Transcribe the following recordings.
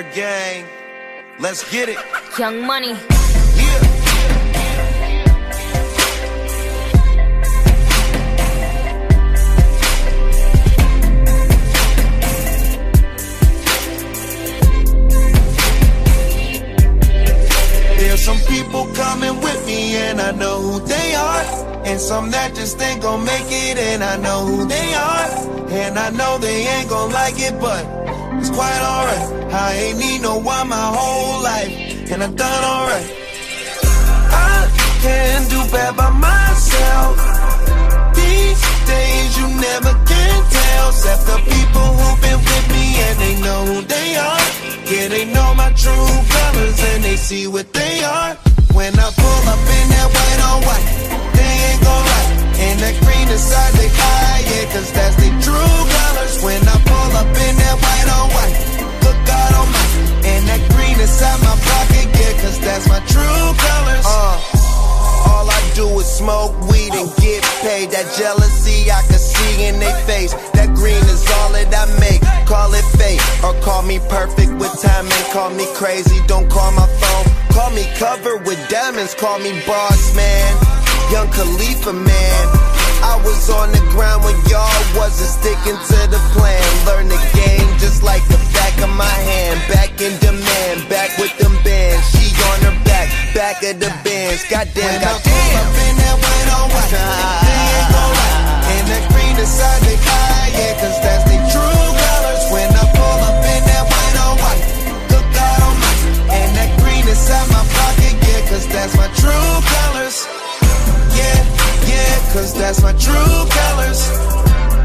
gang. Let's get it. Young Money. Yeah. There's some people coming with me and I know who they are. And some that just ain't gonna make it and I know who they are. And I know they ain't gonna like it, but it's quite alright. I ain't need no one my whole life, and I've done alright. I can do bad by myself. These days you never can tell, except the people who've been with me and they know who they are. Yeah, they know my true colors and they see what they are. When I pull up in that white on white, they ain't gon' lie. And that green inside jealousy I can see in their face. That green is all that I make. Call it fate or call me perfect with timing. Call me crazy, don't call my phone. Call me covered with diamonds. Call me boss man, young Khalifa man. I was on the ground when y'all wasn't sticking to the plan. Learn the game just like the back of my hand. Back in demand, back with them bands. She on her back, back of the bands. Goddamn, goddamn. Up in that white on white, inside they eye, yeah, cause that's the true colors. When I pull up in that white on white, look out on my, and that green inside my pocket, yeah, cause that's my true colors. Yeah, yeah, cause that's my true colors.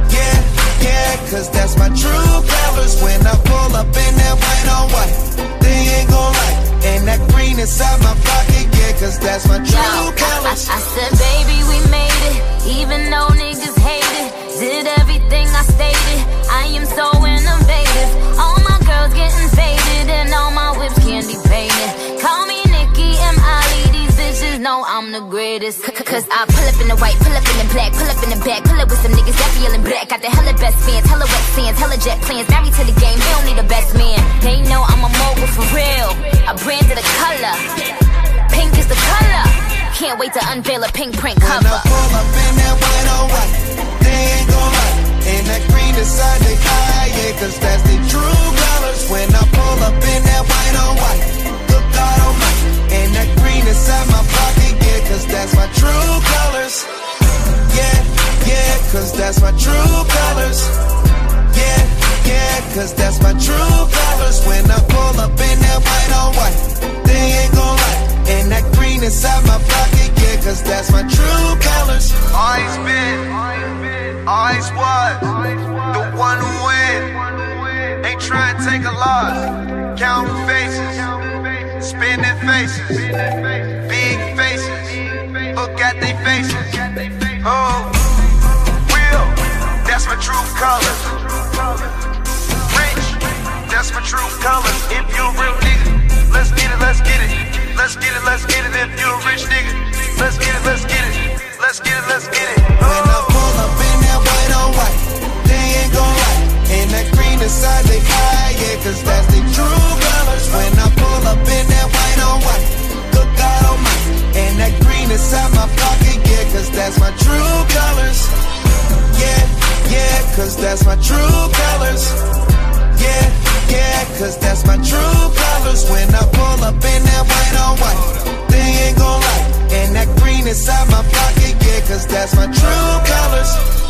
Yeah, yeah, cause that's my true colors. When I pull up in that white on white, they ain't gon' lie. And that green inside my pocket, yeah, cause that's my true Yo, I, colors. I said, baby, we made it. Even though niggas. Did everything I stated. I am so innovative. All my girls getting faded. And all my whips candy painted. Call me Nicki M. Ali. These bitches know I'm the greatest. C- Cause I pull up in the white, pull up in the black, pull up in the back, pull up with some niggas that feeling black. Got the hella best fans, hella wet sands, hella jet plans. Married to the game, they don't need a best man. They know I'm a mogul for real. I branded a color. Pink is the color. Can't wait to unveil a pink print cover. Always was, the one who win. Ain't trying to take a loss. Counting faces, spinning faces, big faces. Look at they faces. Oh, real, that's my true colors. Rich, that's my true colors. If you a real nigga, let's get it, let's get it. Let's get it, let's get it. If you a rich nigga, let's get it, let's get it. Let's get it, let's get it. When cause that's my true colors.